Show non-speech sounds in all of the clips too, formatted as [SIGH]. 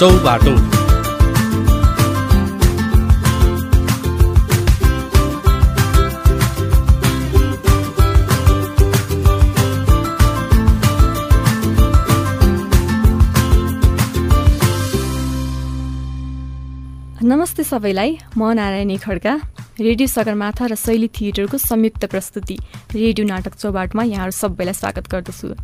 चौबाटो नमस्ते सबैलाई म नारायणी खड्का रेडियो सगरमाथा र शैली थिएटरको संयुक्त प्रस्तुति रेडियो नाटक चौबाटमा यहाँहरू सबैलाई स्वागत गर्दछु।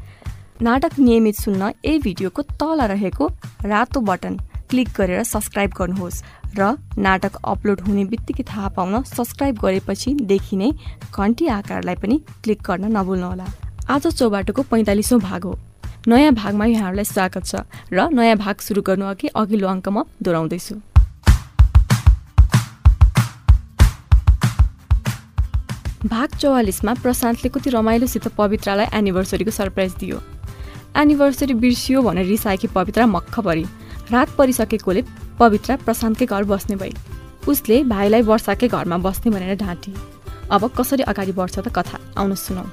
नाटक नियमित सुन्न यही भिडियोको तल रहेको रातो बटन क्लिक गरेर सब्सक्राइब गर्नुहोस् र नाटक अपलोड हुने बित्तिकै थाहा पाउन सब्सक्राइब गरेपछि देखिने घन्टी आकारलाई पनि क्लिक गर्न नभुल्नुहोला। आज चौबाटोको पैँतालिसौँ भाग हो। नयाँ भागमा यहाँहरूलाई स्वागत छ र नयाँ भाग सुरु गर्नु अघि अघिल्लो अङ्क म दोहोऱ्याउँदैछु। भाग चौवालिसमा प्रशान्तले कति रमाइलोसित पवित्रालाई एनिभर्सरीको सरप्राइज दियो। एनिभर्सरी बिर्सियो भनेर रिसाएकी पवित्रा मक्ख परी रात परिसकेकोले पवित्रा प्रशान्तकै घर बस्ने भई उसले भाइलाई वर्षाकै घरमा बस्ने भनेर ढाँटी। अब कसरी अगाडि बढ्छ त कथा? आउन सुनौ।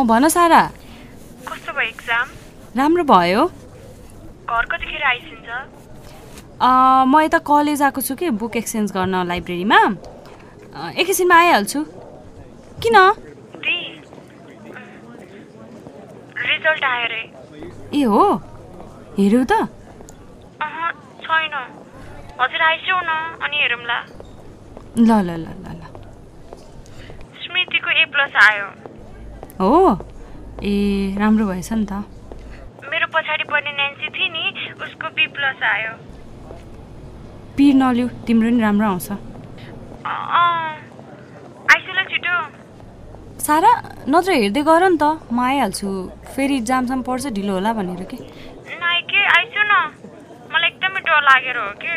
अँ भन सारा। कस्तो भयो एक्जाम राम्रो भयो। घर कतिखेर आइसिन्छ। म यता कलेज आएको छु कि बुक एक्सचेन्ज गर्न लाइब्रेरीमा। एकैछिनमा आइहाल्छु। किन? रिजल्ट आयो रे। ए हो? हेऱ्यौ त। छैन। हजुर न अनि हेरौँला। ल ल ल ल ल। स्मृतिको ए प्लस आयो। हो। ए राम्रो भएछ नि त। मेरो पछाडि पढ्ने नेन्सी थियो नि उसको बी प्लस आयो। पिर नलिउ तिम्रो नि राम्रो आउँछ। आइसु ल छिटो। सारा नत्र हेर्दै गर नि त म आइहाल्छु। फेरि जामसाम पर्छ ढिलो होला भनेर के? के आइसु न। मलाई एकदमै डर लागेर हो कि?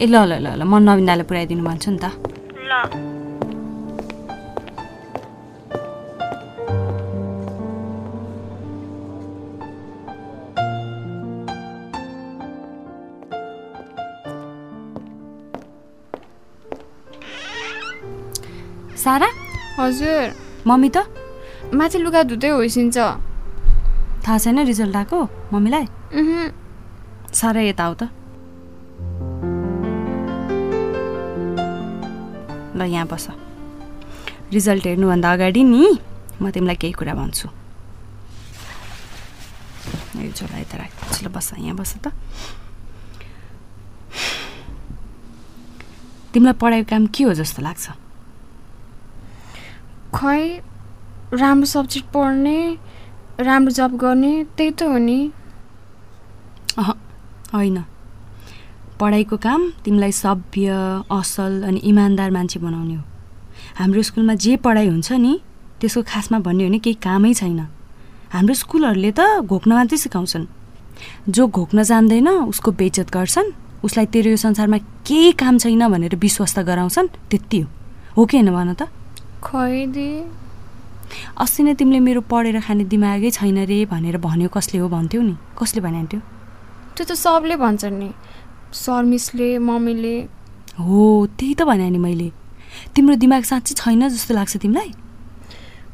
ए ल ल ल ल म नवीन दाले पुऱ्याइदिनु भन्छु नि त। ल। सारा? हजुर। मम्मी त? माथि लुगा धुँदै होइसिन्छ थाहा छैन रिजल्ट आएको मम्मीलाई? सारा यता आऊ त। ल यहाँ बस। रिजल्ट हेर्नुभन्दा अगाडि नि म तिमीलाई केही कुरा भन्छु। झोला यता राख्छु ल बस यहाँ बस त। तिमीलाई पढाइको काम के हो जस्तो लाग्छ? खै राम्रो सब्जेक्ट पढ्ने राम्रो जब गर्ने त्यही त हो नि। होइन। पढाइको काम तिमीलाई सभ्य असल अनि इमान्दार मान्छे बनाउने हो। हाम्रो स्कुलमा जे पढाइ हुन्छ नि त्यसको खासमा भन्ने हो भने केही कामै छैन। हाम्रो स्कुलहरूले त घोक्न मात्रै सिकाउँछन्। जो घोक्न जान्दैन उसको बेइज्जत गर्छन् उसलाई तेरो यो संसारमा केही काम छैन भनेर विश्वास त गराउँछन् त्यति हो। हो कि होइन भन त? खै दि अस्ति नै तिमीले मेरो पढेर खाने दिमागै छैन रे भनेर भन्यो कसले हो भन्थ्यौ नि? कसले भन्यो त्यो त सबले भन्छन् नि। सर मिसले मम्मीले। हो त्यही त भने नि मैले। तिम्रो दिमाग साँच्चै छैन जस्तो लाग्छ तिमीलाई?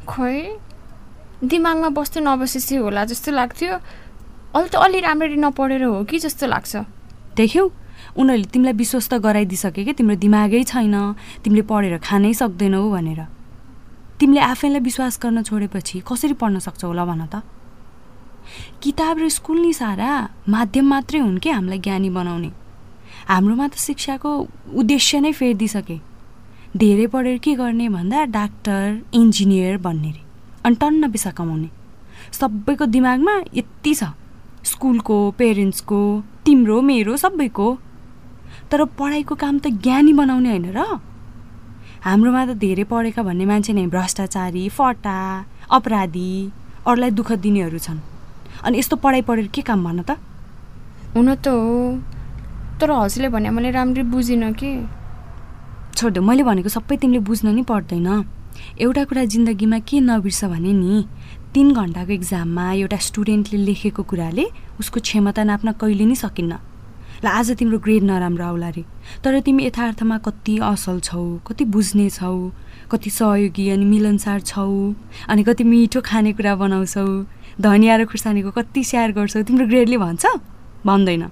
खै दिमागमा बस्दै नबसेपछि होला जस्तो लाग्थ्यो। अहिले त अलि राम्ररी नपढेर हो कि जस्तो लाग्छ। देख्यौ उनीहरूले तिमीलाई विश्वास त गराइदिइसके कि? तिम्रो दिमागै छैन। तिमीले पढेर खानै सक्दैनौ भनेर। तिमीले आफैलाई विश्वास गर्न छोडेपछि कसरी पढ्न सक्छौ होला भन त? किताब र स्कुल नि सारा माध्यम मात्रै हुन् कि हामीलाई ज्ञानी बनाउने? हाम्रोमा त शिक्षाको उद्देश्य नै फेरिदिइसके धेरै पढेर के गर्ने भन्दा डाक्टर इन्जिनियर बन्ने रे अनि टन्न पैसा कमाउने। सबैको दिमागमा यति छ। स्कुलको पेरेन्ट्सको तिम्रो मेरो सबैको। तर पढाइको काम त ज्ञानी बनाउने होइन र? हाम्रोमा त धेरै पढेका भन्ने मान्छे नै भ्रष्टाचारी फटा अपराधी अरूलाई दुःख दिनेहरू छन्। अनि यस्तो पढाइ पढेर के काम भन त? हुन त हो। तर हजुरले भने मैले राम्ररी बुझिनँ कि। छोडिदेऊ मैले भनेको सबै तिमीले बुझ्न नि पर्दैन। एउटा कुरा जिन्दगीमा के नबिर्स भने नि तिन घन्टाको इक्जाममा एउटा स्टुडेन्टले लेखेको कुराले उसको क्षमता नाप्न कहिले नै सकिन्न। ल आज तिम्रो ग्रेड नराम्रो आउला रे। तर तिमी यथार्थमा कति असल छौ कति बुझ्ने छौ कति सहयोगी अनि मिलनसार छौ अनि कति मिठो खानेकुरा बनाउँछौ धनिया र खुर्सानीको कति सेयर गर्छौ तिम्रो ग्रेडले भन्छ? भन्दैन।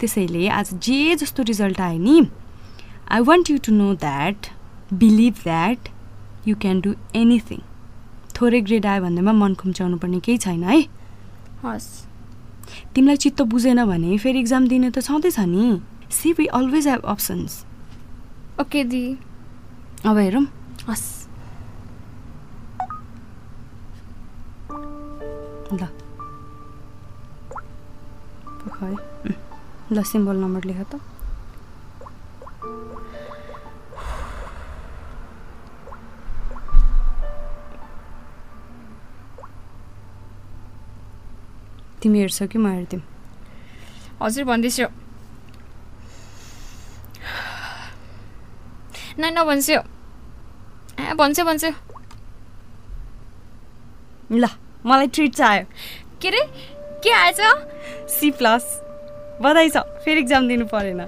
त्यसैले आज जे जस्तो रिजल्ट आयो नि I want you to know that believe that you can do anything थोरै ग्रेड आयो भन्दैमा मन खुम्च्याउनु पर्ने केही छैन है? हस्। तिमीलाई चित्त बुझेन भने फेरि इक्जाम दिने त छँदैछ नि. See we always have options okay दी अब हेरौँ। हस्। ल। खै ल सिम्बल नम्बर लेख त। तिमी हेर्छौ कि म हेरिदिउँ हजुर भन्दैछु नै नभन्छु ए भन्छु भन्छु ल मलाई ट्रिट चाहियो के अरे के आएछ सी प्लस बधाई छ फेरि इक्जाम दिनु परेन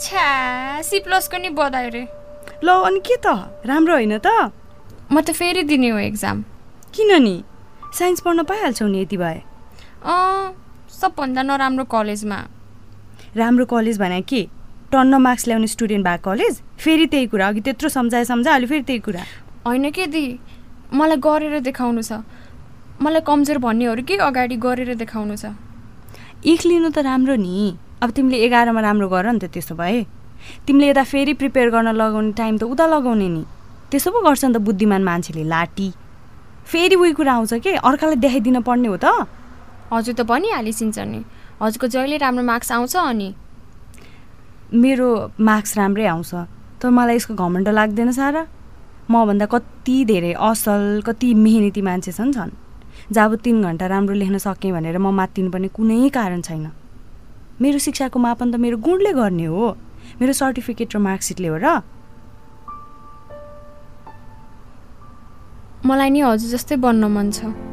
छ्या सी प्लसको नि बधाई रे ल अनि के त राम्रो होइन त म त फेरि दिने हो एक्जाम किन नि साइन्स पढ्न पाइहाल्छौ नि यति भए अँ सबभन्दा नराम्रो कलेजमा। राम्रो कलेज भने के? टन्न मार्क्स ल्याउने स्टुडेन्ट भएको कलेज? फेरि त्यही कुरा। अघि त्यत्रो सम्झाए सम्झाए अहिले फेरि त्यही कुरा। होइन के दी? मलाई गरेर देखाउनु छ। मलाई कमजोर भन्नेहरू के अगाडि गरेर देखाउनु छ? इख लिनु त राम्रो नि। अब तिमीले एघारमा राम्रो गर नि त त्यसो भए। तिमीले यता फेरि प्रिपेयर गर्न लगाउने टाइम त उता लगाउने नि। त्यसो पो गर्छ नि त बुद्धिमान मान्छेले लाटी फेरि उही कुरा आउँछ के? अर्कालाई देखाइदिन पर्ने हो त। हजुर त भनिहालिसिन्छ नि हजुरको जहिले राम्रो मार्क्स आउँछ अनि? मेरो मार्क्स राम्रै आउँछ तर मलाई यसको घमण्ड लाग्दैन सारा। मभन्दा कति धेरै असल कति मेहनती मान्छे छन् छन्। जब तिन घन्टा राम्रो लेख्न सकेँ भनेर म मात्तिनुपर्ने कुनै कारण छैन। मेरो शिक्षाको मापन त मेरो गुणले गर्ने हो। मेरो सर्टिफिकेट र मार्कसिटले हो र। मलाई नि हजुर जस्तै बन्न मन छ।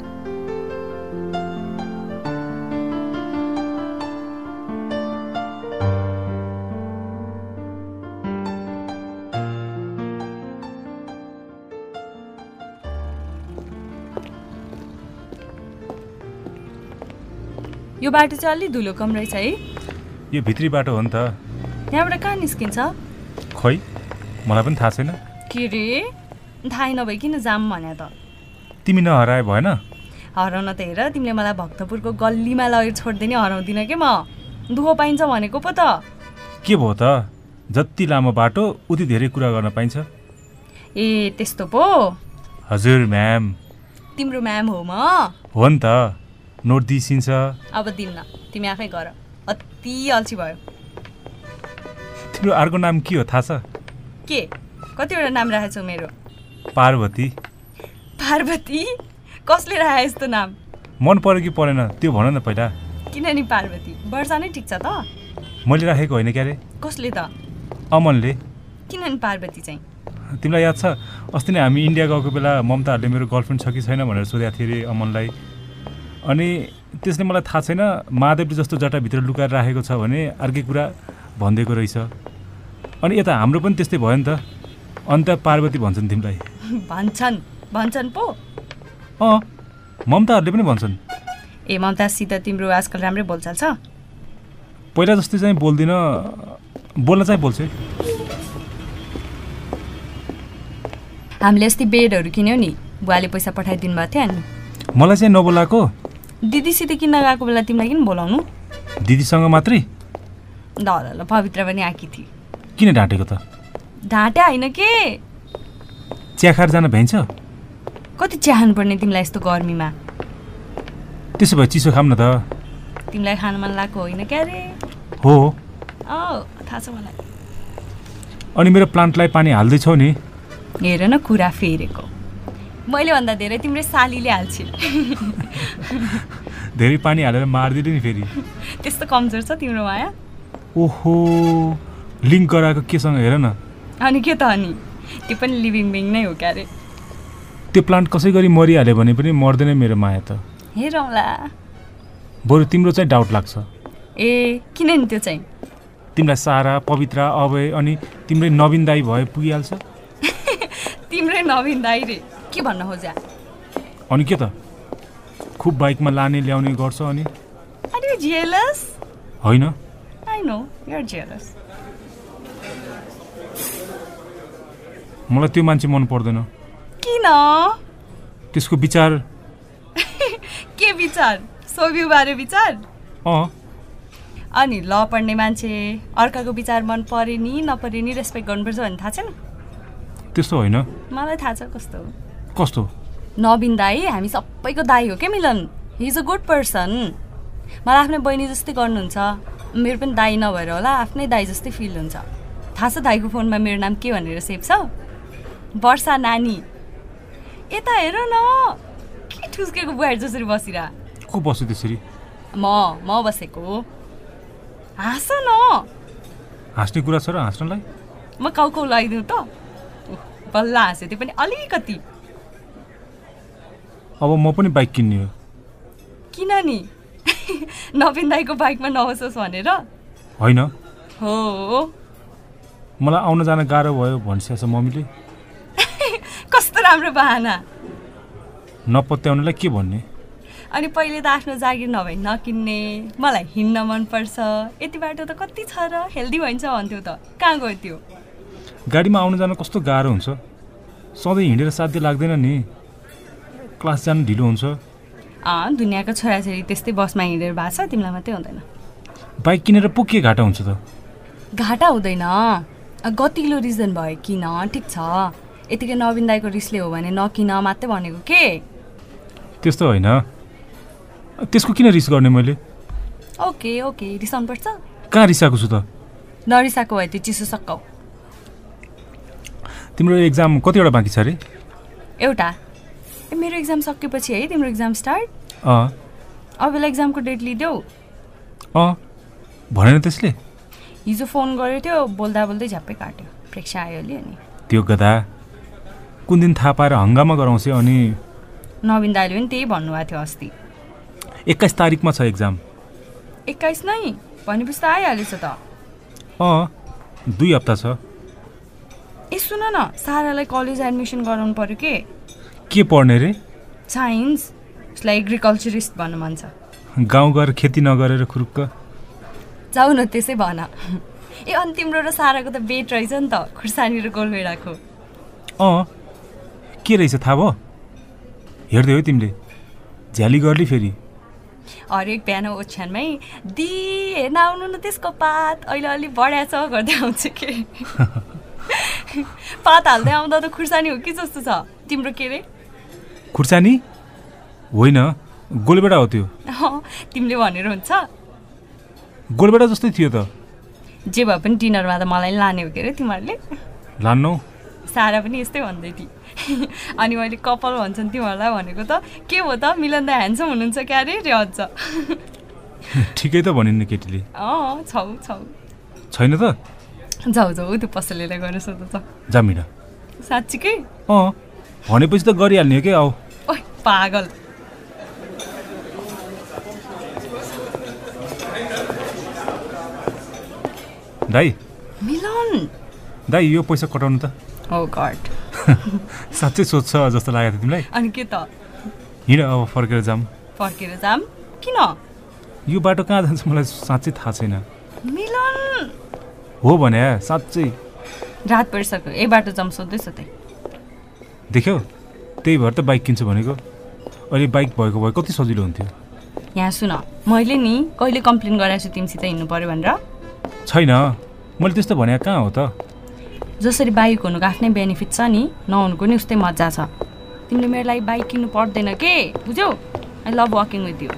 यो बाटो चाहिँ अलि धुलो कम रहेछ है। यो भित्री बाटो हो नि त। यहाँबाट कहाँ निस्किन्छ? खै मलाई पनि थाहा छैन। के रे? थाहै नभए किन जाम भने त? तिमी नहराए भएन? हराउन त हेर तिमीले मलाई भक्तपुरको गल्लीमा लगेर छोडिदिने हराउँदिनँ के म? दुःख पाइन्छ भनेको पो त। के भयो त? जति लामो बाटो उति धेरै कुरा गर्न पाइन्छ। ए त्यस्तो पो? हजुर म्याम। तिम्रो म्याम हो म। हो नि त। नोट दिइसिन्छ। अब दिन्न। तिमी आफै गर। अति अल्छी भयो। तिम्रो अर्को नाम के हो? थाहा छ? के? कतिवटा नाम राखेछौ मेरो? पार्वती। पार्वती? कसले राखे यस्तो नाम? मन पऱ्यो कि परेन? त्यो भन न पहिला। किन नि पार्वती। वर्षा नै ठिक छ त। मैले राखेको होइन क्यारे? कसले त? अमनले। किन नि पार्वती चाहिँ। तिमीलाई याद छ? अस्ति नै हामी इन्डिया गएको बेला ममताहरूले मेरो गर्लफ्रेन्ड छ कि छैन भनेर सोधेको थिएँ अरे अमनलाई। अनि त्यसले मलाई थाहा छैन महादेवले जस्तो जटाभित्र लुकाएर राखेको छ भने अर्कै कुरा भनिदिएको रहेछ। अनि यता हाम्रो पनि त्यस्तै भयो नि त। अन्त पार्वती भन्छन् तिमीलाई। भन्छन् भन्छन् पो। अँ ममताहरूले पनि भन्छन्। ए ममताजसित तिम्रो आजकल राम्रै बोलचाल छ? पहिला जस्तै चाहिँ बोल्दिनँ बोल्न चाहिँ बोल्छु। हामीले अस्ति बेडहरू किन्यौँ नि। बुवाले पैसा पठाइदिनु भएको थियो अनि मलाई चाहिँ नबोलाएको। दिदीसित किन्न गएको बेला तिमीलाई किन बोलाउनु? दिदीसँग मात्रै? ल ल ल पवित्र पनि आएकी थिए किन ढाँटेको त? ढाँटे होइन के? चिया खाएर जान भ्याइन्छ? कति चाहनु पर्ने तिमीलाई यस्तो गर्मीमा? त्यसो भए चिसो खाऊँ न त। तिमीलाई खान मन लागेको होइन क्या रे? हो। थाहा छ मलाई। अनि मेरो प्लान्टलाई पानी हाल्दैछौ नि। हेर न कुरा फेरेको। मैले भन्दा धेरै तिम्रै सालीले हाल्छे [LAUGHS] धेरै पानी हालेर मारिदिनु नि फेरि। त्यस्तो कमजोर छ तिम्रो माया? ओहो लिङ्क गराएको केसँग हेर न। अनि के त अनि? त्यो पनि लिभिङ बिङ नै हो क्या रे त्यो प्लान्ट कसै गरी मरिहाल्यो भने पनि मर्दैन मेरो माया त। हेरौँला बरु तिम्रो चाहिँ डाउट लाग्छ। ए किन नि त्यो चाहिँ? तिमीलाई सारा पवित्र अभय अनि तिम्रै नवीन दाई भए पुगिहाल्छ। [LAUGHS] तिम्रै नवीन दाइ रे। के भन्न खोज्या अनि के त? खुब बाइकमा लाने ल्याउने गर्छ अनि? होइन। मलाई त्यो मान्छे मन पर्दैन। किन? त्यसको विचार? [LAUGHS] के विचार? सोभ्यूबारे विचार? अँ। अनि ल पढ्ने मान्छे अर्काको विचार मन परे नि नपरे नि रेस्पेक्ट गर्नुपर्छ भन्ने थाहा छैन? त्यस्तो होइन। मलाई थाहा छ कस्तो हो। कस्तो? नवीन दाई हामी सबैको दाई हो क्या Milan? He is a good person मलाई आफ्नै बहिनी जस्तै गर्नुहुन्छ। मेरो पनि दाई नभएर होला आफ्नै दाई जस्तै फिल हुन्छ। थाहा छ दाईको फोनमा मेरो नाम के भनेर सेभ छ? वर्षा नानी। यता हेर न। के ठुस्केको बुहारी जसरी बसिरह? को बस्यो त्यसरी? म म बसेको। हाँस न। हाँस्ने कुरा छ र हाँस्नलाई? म काउ काउ लगाइदिउँ त। बल्ल हाँस्यो त्यो पनि अलिकति। अब म पनि बाइक किन्ने हो। किन नि [LAUGHS] नवीन दाईको बाइकमा नहोस् भनेर? होइन। हो। मलाई आउन जान गाह्रो भयो भनिसकेको छ मम्मीले। [LAUGHS] कस्तो राम्रो बाहना। नपत्याउनेलाई के भन्ने? अनि पहिले त आफ्नो जागिर नभए नकिन्ने मलाई हिँड्न मनपर्छ। यति बाटो त कति छ र? हेल्दी भइन्छ भन्थ्यो त। कहाँ गयो त्यो? गाडीमा आउन जान कस्तो गाह्रो हुन्छ? सधैँ हिँडेर साध्य लाग्दैन नि। क्लास जानु ढिलो हुन्छ? अँ दुनियाँको छोराछोरी त्यस्तै बसमा हिँडेर भएको छ तिमीलाई मात्रै हुँदैन। बाइक किनेर पो के घाटा हुन्छ त? घाटा हुँदैन। गतिलो रिजन भयो किन? ठिक छ। यतिकै नवीन दाईको रिसले हो भने नकिन मात्रै भनेको के? त्यस्तो होइन। त्यसको किन रिस गर्ने मैले? Okay okay. रिसाउनुपर्छ। कहाँ रिसाएको छु त? नरिसाएको भए त्यो चिसो सक्काउ तिम्रो एक्जाम कतिवटा बाँकी छ अरे? एउटा। ए मेरो इक्जाम सकेपछि है तिम्रो इक्जाम स्टार्ट अँ। अबेला इक्जामको डेट लिदेऊ? अँ। भनेन त्यसले? हिजो फोन गरेको थियो बोल्दा बोल्दै झ्याप्पै काट्यो। प्रेक्षा आयो अलि अनि। त्यो गधा कुन दिन थाहा पाएर हङ्गामा गराउँछ अनि नवीन दाइले पनि त्यही भन्नुभएको थियो अस्ति। एक्काइस तारिकमा छ एक्जाम एक्काइस नै? भनेपछि त आइहालेछ त। अँ दुई हप्ता छ। ए सुन न सारालाई कलेज एडमिसन गराउनु पर्यो के? के पढ्ने रे? साइन्स उसलाई एग्रिकल्चरिस्ट भन्नु मन छ। गाउँ गएर खेती नगरेर खुरुक्क। जाऊ न त्यसै भन। ए अनि तिम्रो र साराको त बेट रहेछ नि त खुर्सानी र गोलभेडाको अँ के रहेछ थाहा भयो? हेर्दै हो तिमीले। झ्याली गर्ली फेरि। हरेक बिहान ओछ्यानमै दि हेर्न आउनु न त्यसको पात। अहिले अलि बढ्या छ गर्दै आउँछ के? [LAUGHS] पात हाल्दै आउँदा त खुर्सानी हो कि जस्तो छ। तिम्रो के अरे खुर्सानी? होइन गोलबेडा हो त्यो। तिमीले भनेर हुन्छ गोलबेडा जस्तै थियो त। जे भए पनि डिनरमा त मलाई लाने हो के अरे तिमीहरूले? लान्नौ। सारा पनि यस्तै भन्दै थिए अनि मैले कपाल भन्छन् तिमीहरूलाई भनेको त के हो त? मिलन दा ह्यान्डसम हुनुहुन्छ क्या अरे रे अझ। ठिकै त भनिन् केटीले। अँ छौ छौ। छैन त? जाऊ जाऊ त्यो पसलेलाई गएर सोध छ जामिडा साँच्चीकै? अँ भनेपछि त गरिहाल्ने हो कि आऊ ओइ पागल। दाई। मिलन। दाई यो पैसा कटाउनु त। गड [LAUGHS] साँच्चै सोध्छ जस्तो लागेको थियो तिमीलाई। अनि के त? हिँड अब फर्केर जाऊँ। फर्केर जाम किन? यो बाटो कहाँ जान्छ मलाई साँच्चै थाहा छैन। मिलन। हो भने साँच्चै। रात परिसक्यो। ए बाटो जाम सोध्दैछ त्यही। देख्यौ? त्यही भएर त बाइक किन्छु भनेको। अहिले बाइक भएको भए कति सजिलो हुन्थ्यो? यहाँ सुन मैले नि कहिले कम्प्लेन गराएको छु तिमीसित हिँड्नु पऱ्यो भनेर। छैन। मैले त्यस्तो भने कहाँ हो त? जसरी बाइक हुनुको आफ्नै बेनिफिट छ नि नहुनुको नि उस्तै मजा छ। तिमीले मेरो लागि बाइक किन्नु पर्दैन के? बुझ्यौ? I love walking with you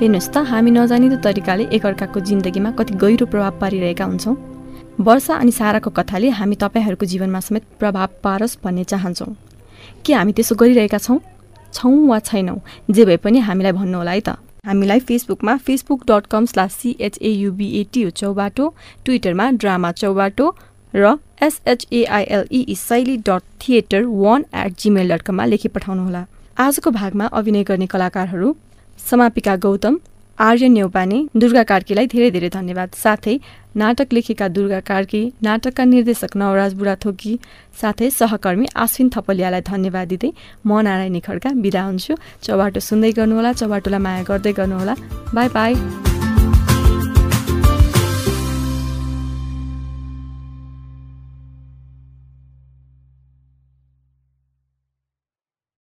हेर्नुहोस् त हामी नजानिदो तरिकाले एकअर्काको जिन्दगीमा कति गहिरो प्रभाव पारिरहेका हुन्छौँ। वर्षा अनि साराको कथाले हामी तपाईँहरूको जीवनमा समेत प्रभाव पारोस् भन्ने चाहन्छौँ। के हामी त्यसो गरिरहेका छौँ? छौँ वा छैनौँ? जे भए पनि हामीलाई भन्नुहोला है त। हामीलाई फेसबुकमा फेसबुक डट कम स्लास सिएचएयुबिएटी चौबाटो ट्विटरमा ड्रामा चौबाटो र एसएचएआइएलई शैली dot theatre one at Gmail dot कममा लेखी पठाउनुहोला। आजको भागमा अभिनय गर्ने कलाकारहरू समापिका गौतम आर्य नेौपाने दुर्गा कार्कीलाई धेरै धेरै धन्यवाद। साथै नाटक लेखेका दुर्गा कार्की नाटकका निर्देशक नवराज बुढाथोकी साथै सहकर्मी आश्विन थपलियालाई धन्यवाद दिँदै म नारायणी खड्का बिदा हुन्छु। चौबाटो सुन्दै गर्नुहोला चौबाटोलाई माया गर्दै गर्नुहोला। Bye bye.